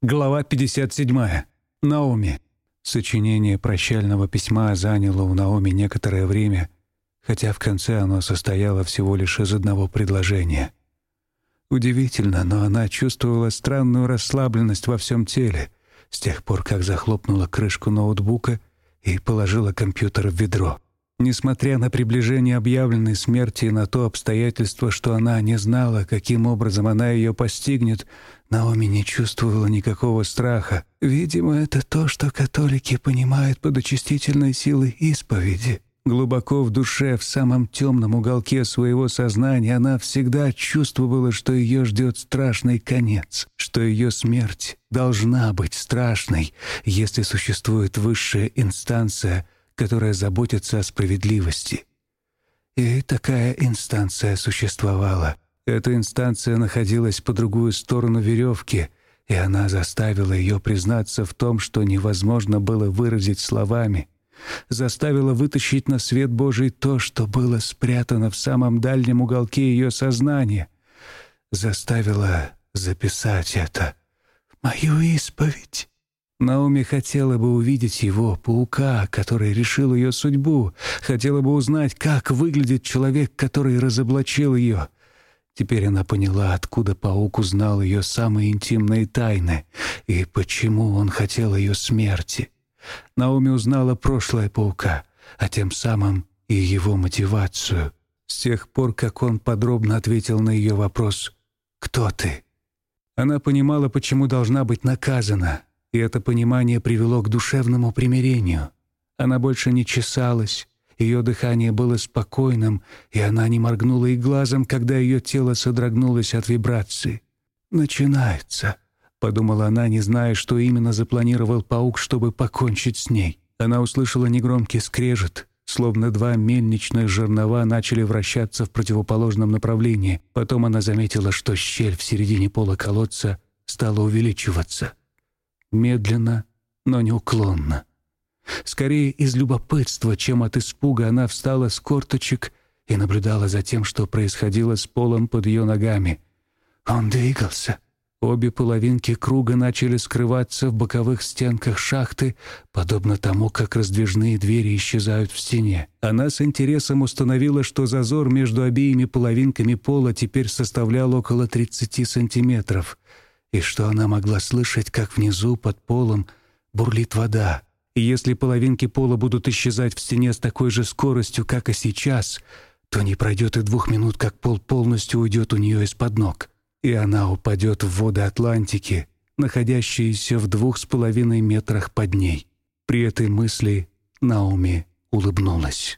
Глава 57. Наоми. Сочинение прощального письма заняло у Наоми некоторое время, хотя в конце оно состояло всего лишь из одного предложения. Удивительно, но она чувствовала странную расслабленность во всем теле с тех пор, как захлопнула крышку ноутбука и положила компьютер в ведро. Несмотря на приближение объявленной смерти и на то обстоятельство, что она не знала, каким образом она ее постигнет, Наоми не чувствовала никакого страха. Видимо, это то, что католики понимают под очистительной силой исповеди. Глубоко в душе, в самом темном уголке своего сознания, она всегда чувствовала, что ее ждет страшный конец, что ее смерть должна быть страшной, если существует высшая инстанция — которая заботится о справедливости. И такая инстанция существовала. Эта инстанция находилась по другую сторону веревки, и она заставила ее признаться в том, что невозможно было выразить словами, заставила вытащить на свет Божий то, что было спрятано в самом дальнем уголке ее сознания, заставила записать это мою исповедь. Наоми хотела бы увидеть его, паука, который решил ее судьбу, хотела бы узнать, как выглядит человек, который разоблачил ее. Теперь она поняла, откуда паук узнал ее самые интимные тайны и почему он хотел ее смерти. Наоми узнала прошлое паука, а тем самым и его мотивацию. С тех пор, как он подробно ответил на ее вопрос «Кто ты?», она понимала, почему должна быть наказана — и это понимание привело к душевному примирению. Она больше не чесалась, ее дыхание было спокойным, и она не моргнула и глазом, когда ее тело содрогнулось от вибрации. «Начинается», — подумала она, не зная, что именно запланировал паук, чтобы покончить с ней. Она услышала негромкий скрежет, словно два мельничных жернова начали вращаться в противоположном направлении. Потом она заметила, что щель в середине пола колодца стала увеличиваться медленно, но неуклонно. Скорее из любопытства, чем от испуга, она встала с корточек и наблюдала за тем, что происходило с полом под ее ногами. Он двигался. Обе половинки круга начали скрываться в боковых стенках шахты, подобно тому, как раздвижные двери исчезают в стене. Она с интересом установила, что зазор между обеими половинками пола теперь составлял около 30 сантиметров — и что она могла слышать, как внизу под полом бурлит вода. И если половинки пола будут исчезать в стене с такой же скоростью, как и сейчас, то не пройдет и двух минут, как пол полностью уйдет у нее из-под ног, и она упадет в воды Атлантики, находящиеся в двух с половиной метрах под ней. При этой мысли Наоми улыбнулась.